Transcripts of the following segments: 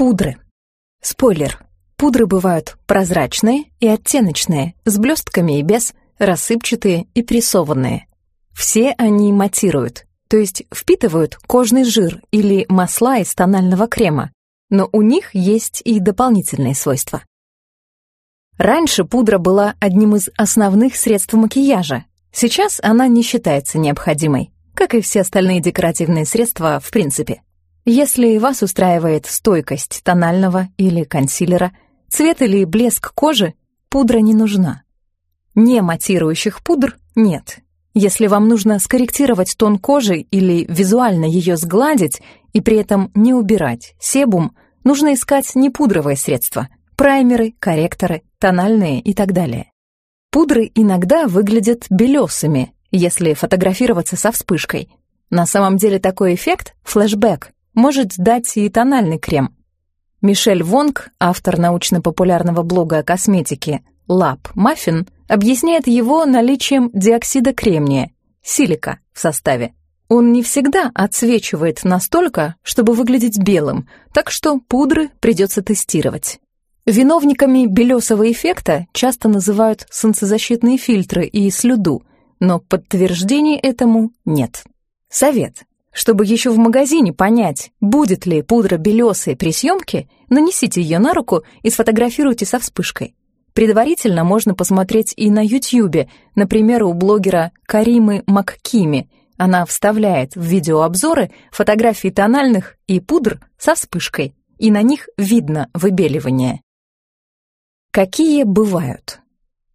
Пудры. Спойлер. Пудры бывают прозрачные и оттеночные, с блестками и без, рассыпчатые и прессованные. Все они матируют, то есть впитывают кожный жир или масла из тонального крема, но у них есть и дополнительные свойства. Раньше пудра была одним из основных средств макияжа. Сейчас она не считается необходимой, как и все остальные декоративные средства в принципе. Если вас устраивает стойкость тонального или консилера, цвет или блеск кожи, пудра не нужна. Не матирующих пудр нет. Если вам нужно скорректировать тон кожи или визуально ее сгладить и при этом не убирать себум, нужно искать не пудровые средства — праймеры, корректоры, тональные и так далее. Пудры иногда выглядят белесыми, если фотографироваться со вспышкой. На самом деле такой эффект, флешбэк, может дать и тональный крем. Мишель Вонг, автор научно-популярного блога о косметике Lab Muffin, объясняет его наличием диоксида кремния, силика в составе. Он не всегда отсвечивает настолько, чтобы выглядеть белым, так что пудры придется тестировать. Виновниками белесого эффекта часто называют солнцезащитные фильтры и слюду, но подтверждений этому нет. Совет. Чтобы еще в магазине понять, будет ли пудра белесой при съемке, нанесите ее на руку и сфотографируйте со вспышкой. Предварительно можно посмотреть и на Ютьюбе, например, у блогера Каримы Маккими. Она вставляет в видеообзоры фотографии тональных и пудр со вспышкой, и на них видно выбеливание. Какие бывают?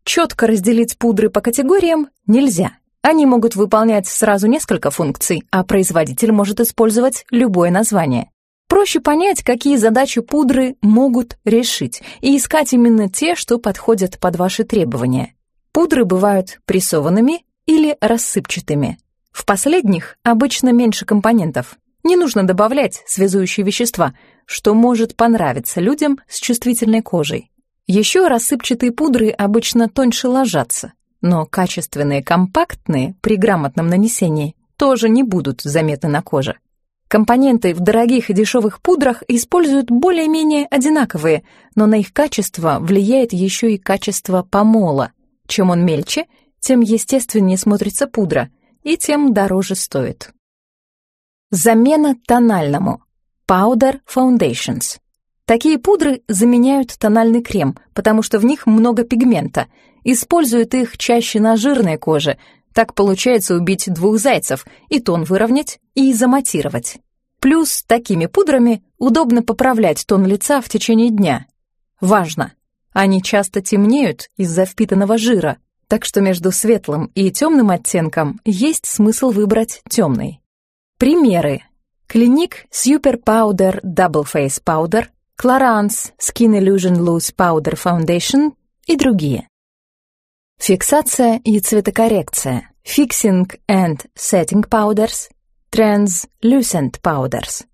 Четко разделить пудры по категориям нельзя. Они могут выполнять сразу несколько функций, а производитель может использовать любое название. Проще понять, какие задачи пудры могут решить, и искать именно те, что подходят под ваши требования. Пудры бывают прессованными или рассыпчатыми. В последних обычно меньше компонентов. Не нужно добавлять связующие вещества, что может понравиться людям с чувствительной кожей. Еще рассыпчатые пудры обычно тоньше ложатся, но качественные компактные при грамотном нанесении тоже не будут заметны на коже. Компоненты в дорогих и дешевых пудрах используют более-менее одинаковые, но на их качество влияет еще и качество помола. Чем он мельче, тем естественнее смотрится пудра, и тем дороже стоит. Замена тональному. Powder Foundations. Такие пудры заменяют тональный крем, потому что в них много пигмента. Используют их чаще на жирной коже. Так получается убить двух зайцев, и тон выровнять, и заматировать. Плюс такими пудрами удобно поправлять тон лица в течение дня. Важно! Они часто темнеют из-за впитанного жира, так что между светлым и темным оттенком есть смысл выбрать темный. Примеры. Клиник Super Powder Double Face Powder Clarins Skin Illusion Loose Powder Foundation и другие. Фиксация и цветокоррекция. Fixing and Setting Powders. Translucent Powders.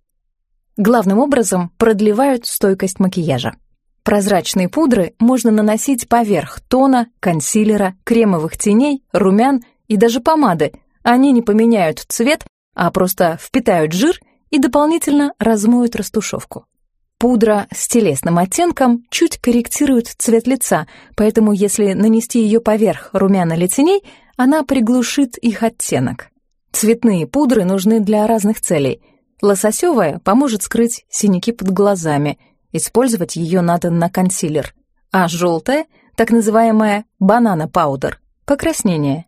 Главным образом продлевают стойкость макияжа. Прозрачные пудры можно наносить поверх тона, консилера, кремовых теней, румян и даже помады. Они не поменяют цвет, а просто впитают жир и дополнительно размоют растушевку. Пудра с телесным оттенком чуть корректирует цвет лица, поэтому если нанести ее поверх румян или теней, она приглушит их оттенок. Цветные пудры нужны для разных целей. Лососевая поможет скрыть синяки под глазами, использовать ее надо на консилер. А желтая, так называемая банана-паудер, покраснение.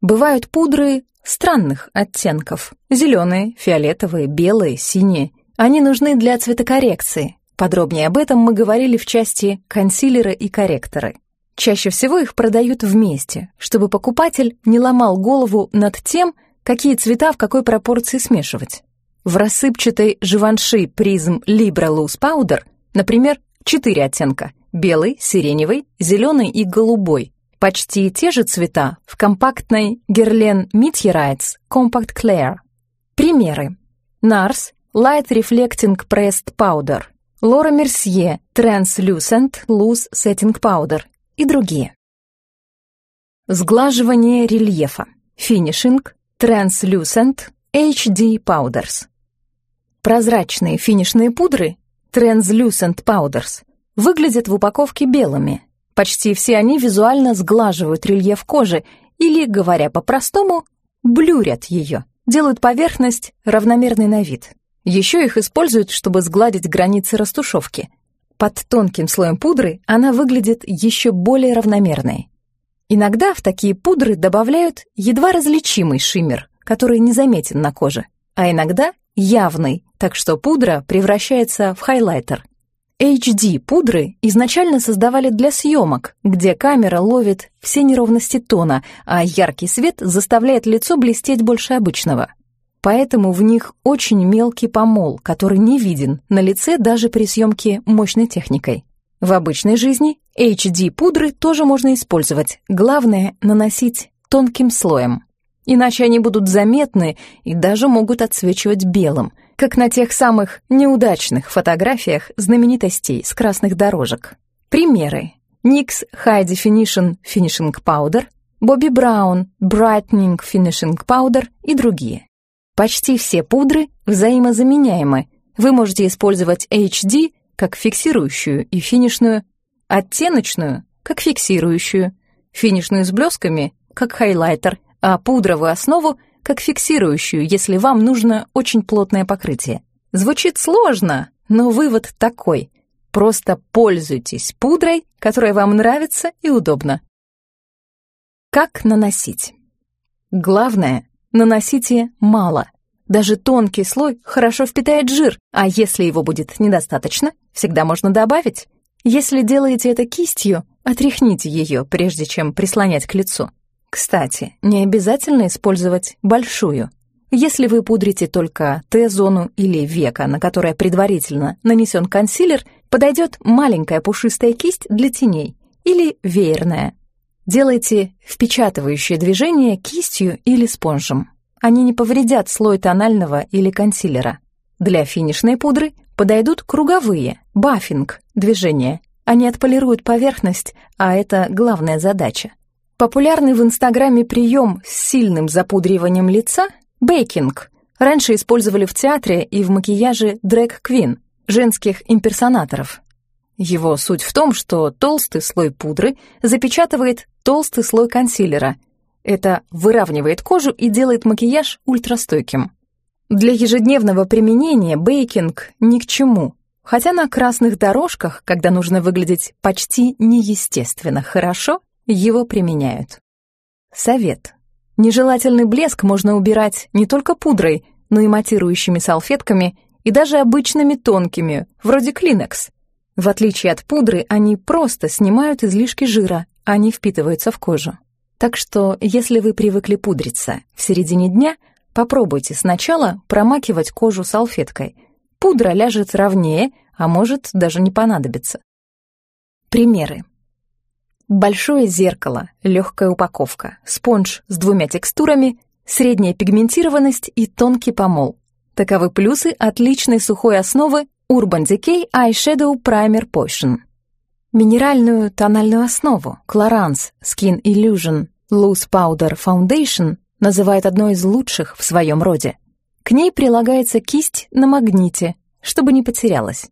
Бывают пудры странных оттенков. Зеленые, фиолетовые, белые, синие – они нужны для цветокоррекции. Подробнее об этом мы говорили в части консилеры и корректоры. Чаще всего их продают вместе, чтобы покупатель не ломал голову над тем, какие цвета в какой пропорции смешивать. В рассыпчатой Живанши призм Libra Loose Powder, например, четыре оттенка – белый, сиреневый, зеленый и голубой. Почти те же цвета в компактной Guerlain Meteorites Compact Clear. Примеры. NARS Light Reflecting Pressed Powder, Laura Mercier Translucent Loose Setting Powder и другие. Сглаживание рельефа, финишинг, Translucent HD Powders. Прозрачные финишные пудры Translucent Powders, выглядят в упаковке белыми. Почти все они визуально сглаживают рельеф кожи или, говоря по-простому, блюрят ее, делают поверхность равномерной на вид. Еще их используют, чтобы сгладить границы растушевки. Под тонким слоем пудры она выглядит еще более равномерной. Иногда в такие пудры добавляют едва различимый шиммер, который не заметен на коже, а иногда явный, так что пудра превращается в хайлайтер. HD-пудры изначально создавали для съемок, где камера ловит все неровности тона, а яркий свет заставляет лицо блестеть больше обычного. Поэтому в них очень мелкий помол, который не виден на лице даже при съемке мощной техникой. В обычной жизни HD-пудры тоже можно использовать, главное — наносить тонким слоем. Иначе они будут заметны и даже могут отсвечивать белым, как на тех самых неудачных фотографиях знаменитостей с красных дорожек. Примеры. NYX High Definition Finishing Powder, Bobbi Brown Brightening Finishing Powder и другие. Почти все пудры взаимозаменяемы. Вы можете использовать HD как фиксирующую и финишную, оттеночную как фиксирующую, финишную с блесками как хайлайтер, а пудровую основу как фиксирующую, если вам нужно очень плотное покрытие. Звучит сложно, но вывод такой. Просто пользуйтесь пудрой, которая вам нравится и удобна. Как наносить? Главное, наносите мало. Даже тонкий слой хорошо впитает жир, а если его будет недостаточно, всегда можно добавить. Если делаете это кистью, отряхните ее, прежде чем прислонять к лицу. Кстати, не обязательно использовать большую. Если вы пудрите только Т-зону или века, на которое предварительно нанесен консилер, подойдет маленькая пушистая кисть для теней или веерная. Делайте впечатывающее движение кистью или спонжем. Они не повредят слой тонального или консилера. Для финишной пудры подойдут круговые, баффинг, движения. Они отполируют поверхность, а это главная задача. Популярный в Инстаграме прием с сильным запудриванием лица — бейкинг. Раньше использовали в театре и в макияже дрэг-квин, женских имперсонаторов. Его суть в том, что толстый слой пудры запечатывает толстый слой консилера, это выравнивает кожу и делает макияж ультрастойким. Для ежедневного применения бейкинг ни к чему, хотя на красных дорожках, когда нужно выглядеть почти неестественно хорошо, его применяют. Совет. Нежелательный блеск можно убирать не только пудрой, но и матирующими салфетками и даже обычными тонкими, вроде Kleenex. В отличие от пудры, они просто снимают излишки жира, не впитываются в кожу. Так что, если вы привыкли пудриться в середине дня, попробуйте сначала промакивать кожу салфеткой. Пудра ляжет ровнее, а может даже не понадобиться. Примеры. Большое зеркало, легкая упаковка, спонж с двумя текстурами, средняя пигментированность и тонкий помол. Таковы плюсы отличной сухой основы Urban Decay Eyeshadow Primer Potion минеральную тональную основу Clarins Skin Illusion Loose Powder Foundation называют одной из лучших в своем роде. К ней прилагается кисть на магните, чтобы не потерялась.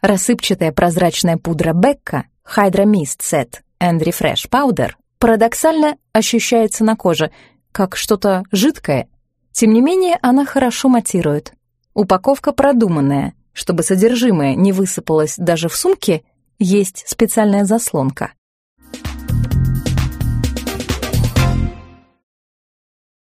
Рассыпчатая прозрачная пудра Becca Hydra Mist Set and Refresh Powder парадоксально ощущается на коже, как что-то жидкое. Тем не менее, она хорошо матирует. Упаковка продуманная, чтобы содержимое не высыпалось даже в сумке – есть специальная заслонка.